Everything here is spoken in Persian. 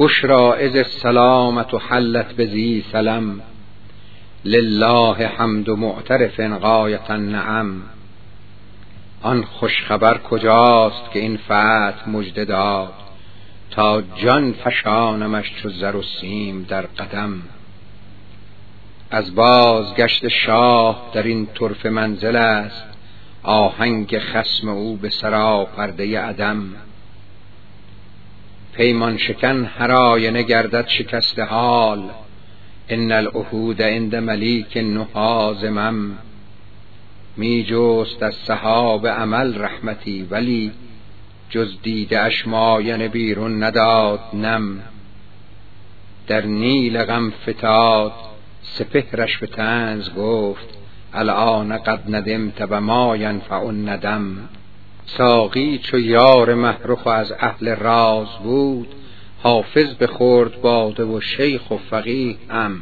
بشرا از السلامت حلت بزی سلم لله حمد و معترف غایت النعم. آن خوشخبر کجاست که این فتح مجد داد؟ تا جان فشانمش چو زر و سیم در قدم. از بازگشت شاه در این طرف منزل است آهنگ خسم او به سرا پرده عدم. پیمان شکن هر آینه گردد شکست حال. ان العهود عند ملیک نها زمم می جست از صحاب عمل رحمتی ولی جز دیده اش ماینه بیرون نداد نم. در نیل غم فتاد سپهرش به تنز گفت الان قد ندمت و ما ینفع الندم. ساقی چو یار محرخ از اهل راز بود حافظ بخورد باده و شیخ و فقیه هم.